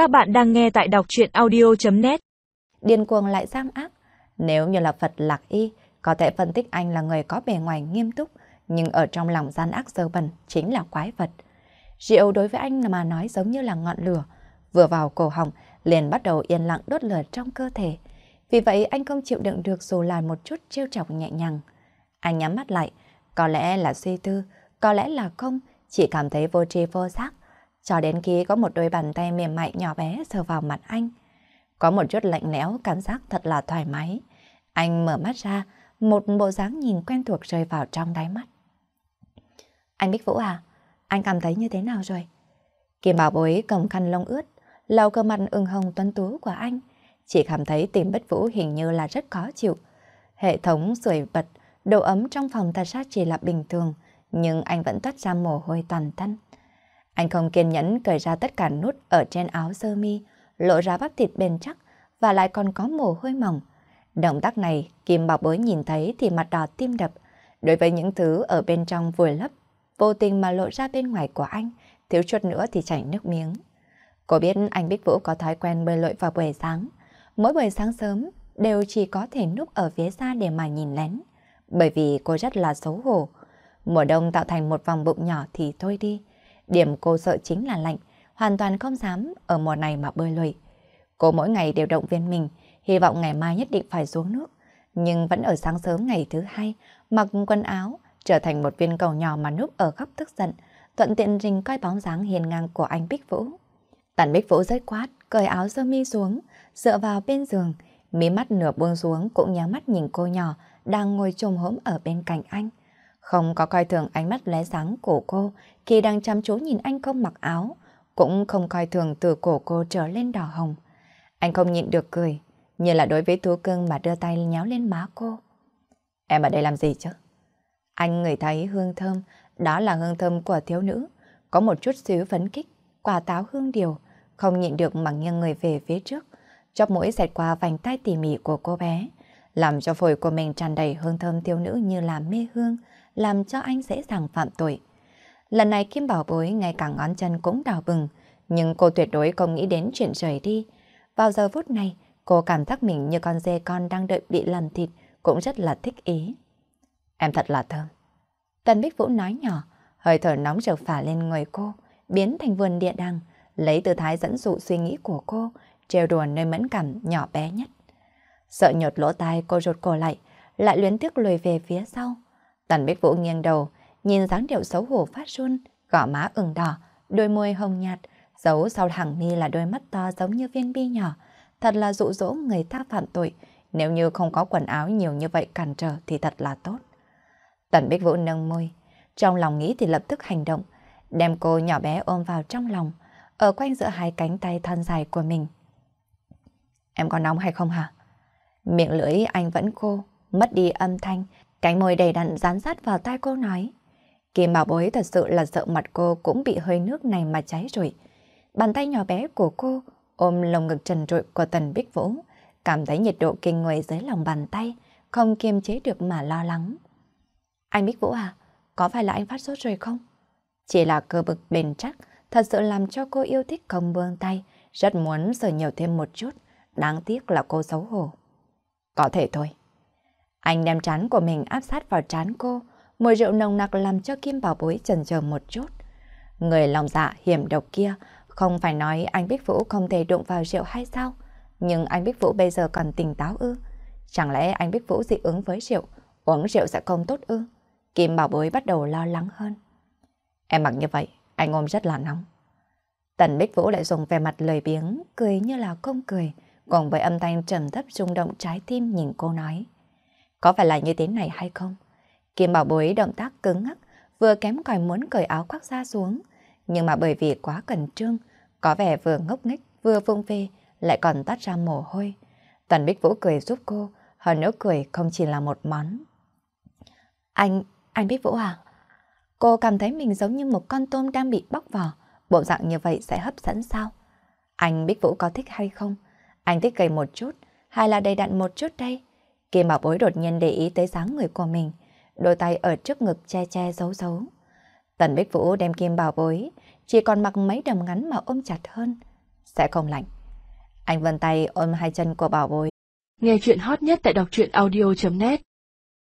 Các bạn đang nghe tại đọc chuyện audio.net Điên cuồng lại giam ác. Nếu như là Phật lạc y, có thể phân tích anh là người có bề ngoài nghiêm túc, nhưng ở trong lòng gian ác dơ bẩn chính là quái vật. Rượu đối với anh mà nói giống như là ngọn lửa, vừa vào cổ họng liền bắt đầu yên lặng đốt lửa trong cơ thể. Vì vậy anh không chịu đựng được dù là một chút trêu chọc nhẹ nhàng. Anh nhắm mắt lại, có lẽ là suy tư, có lẽ là không, chỉ cảm thấy vô tri vô giác. Cho đến khi có một đôi bàn tay mềm mại nhỏ bé sờ vào mặt anh. Có một chút lạnh lẽo, cảm giác thật là thoải mái. Anh mở mắt ra, một bộ dáng nhìn quen thuộc rơi vào trong đáy mắt. Anh Bích Vũ à, anh cảm thấy như thế nào rồi? Kim bảo bối cầm khăn lông ướt, lau cơ mặt ửng hồng tuấn tú của anh. Chỉ cảm thấy tìm Bích Vũ hình như là rất khó chịu. Hệ thống sưởi bật, độ ấm trong phòng thật ra chỉ là bình thường, nhưng anh vẫn toát ra mồ hôi toàn thân. Anh không kiên nhẫn cởi ra tất cả nút ở trên áo sơ mi, lộ ra bắp thịt bền chắc và lại còn có mồ hôi mỏng. Động tác này, Kim Bảo Bối nhìn thấy thì mặt đỏ tim đập. Đối với những thứ ở bên trong vùi lấp, vô tình mà lộ ra bên ngoài của anh, thiếu chút nữa thì chảy nước miếng. Cô biết anh Bích Vũ có thói quen bơi lội vào buổi sáng. Mỗi buổi sáng sớm đều chỉ có thể núp ở phía xa để mà nhìn lén. Bởi vì cô rất là xấu hổ. Mùa đông tạo thành một vòng bụng nhỏ thì thôi đi. Điểm cô sợ chính là lạnh, hoàn toàn không dám ở mùa này mà bơi lội. Cô mỗi ngày đều động viên mình, hy vọng ngày mai nhất định phải xuống nước. Nhưng vẫn ở sáng sớm ngày thứ hai, mặc quần áo, trở thành một viên cầu nhỏ mà núp ở góc tức giận, thuận tiện rình coi bóng dáng hiền ngang của anh Bích Vũ. Tần Bích Vũ rất quát, cởi áo sơ mi xuống, dựa vào bên giường, mí mắt nửa buông xuống cũng nhắm mắt nhìn cô nhỏ đang ngồi trồm hốm ở bên cạnh anh. Không có coi thường ánh mắt lóe sáng của cô khi đang chăm chú nhìn anh không mặc áo, cũng không coi thường từ cổ cô trở lên đỏ hồng. Anh không nhịn được cười, như là đối với thú cưng mà đưa tay nhéo lên má cô. Em ở đây làm gì chứ? Anh ngửi thấy hương thơm, đó là hương thơm của thiếu nữ, có một chút xíu phấn kích, quả táo hương điều, không nhịn được mà nghiêng người về phía trước, chóp mũi xẹt qua vành tay tỉ mỉ của cô bé, làm cho phổi của mình tràn đầy hương thơm thiếu nữ như là mê hương, làm cho anh dễ dàng phạm tội. Lần này Kim Bảo Bối ngay cả ngón chân cũng đào bừng, nhưng cô tuyệt đối không nghĩ đến chuyện rời đi. Vào giờ phút này, cô cảm giác mình như con dê con đang đợi bị làm thịt, cũng rất là thích ý. Em thật là thơm. Tần Bích Vũ nói nhỏ, hơi thở nóng rực phả lên người cô, biến thành vườn địa đàng, lấy tư thái dẫn dụ suy nghĩ của cô, trêu đùa nơi mẫn cảm nhỏ bé nhất. Sợ nhột lỗ tai cô rụt cổ lại, lại luyến tiếc lùi về phía sau. Tần Bích Vũ nghiêng đầu, nhìn dáng điệu xấu hổ phát run, gò má ửng đỏ, đôi môi hồng nhạt, giấu sau hàng mi là đôi mắt to giống như viên bi nhỏ. Thật là dụ dỗ người ta phạm tội, nếu như không có quần áo nhiều như vậy cản trở thì thật là tốt. Tần Bích Vũ nâng môi, trong lòng nghĩ thì lập tức hành động, đem cô nhỏ bé ôm vào trong lòng, ở quanh giữa hai cánh tay thon dài của mình. Em có nóng hay không hả? Miệng lưỡi anh vẫn khô, mất đi âm thanh, cánh môi đầy đặn dán sát vào tai cô nói. Kim bảo bối thật sự là sợ mặt cô cũng bị hơi nước này mà cháy rồi. Bàn tay nhỏ bé của cô ôm lồng ngực trần trụi của Tần Bích Vũ, cảm thấy nhiệt độ kinh người dưới lòng bàn tay, không kiềm chế được mà lo lắng. Anh Bích Vũ à, có phải là anh phát sốt rồi không? Chỉ là cơ bực bền chắc, thật sự làm cho cô yêu thích không buông tay, rất muốn sờ nhiều thêm một chút, đáng tiếc là cô xấu hổ. Có thể thôi. Anh đem trán của mình áp sát vào trán cô, mùi rượu nồng nặc làm cho Kim Bảo Bối chần chờ một chút. Người lòng dạ hiểm độc kia, không phải nói anh Bích Vũ không thể đụng vào rượu hay sao? Nhưng anh Bích Vũ bây giờ còn tỉnh táo ư? Chẳng lẽ anh Bích Vũ dị ứng với rượu, uống rượu sẽ không tốt ư? Kim Bảo Bối bắt đầu lo lắng hơn. Em mặc như vậy, anh ôm rất là nóng. Tần Bích Vũ lại dùng vẻ mặt lời biếng, cười như là không cười, cùng với âm thanh trầm thấp rung động trái tim nhìn cô nói. Có phải là như thế này hay không? Kim Bảo Bối động tác cứng ngắc, vừa kém còi muốn cởi áo khoác ra xuống, nhưng mà bởi vì quá cẩn trương, có vẻ vừa ngốc nghếch vừa phung phê, lại còn tắt ra mồ hôi. Tần Bích Vũ cười giúp cô, hơn nữa cười không chỉ là một món. Anh, anh Bích Vũ à? Cô cảm thấy mình giống như một con tôm đang bị bóc vỏ, bộ dạng như vậy sẽ hấp dẫn sao? Anh Bích Vũ có thích hay không? Anh thích gầy một chút, hay là đầy đặn một chút đây? Kim Bảo Bối đột nhiên để ý tới dáng người của mình, đôi tay ở trước ngực che che giấu giấu. Tần Bích Vũ đem Kim Bảo Bối, chỉ còn mặc mấy đầm ngắn mà ôm chặt hơn. sẽ không lạnh. Anh vân tay ôm hai chân của bảo bối. Nghe chuyện hot nhất tại đọc truyện audio.net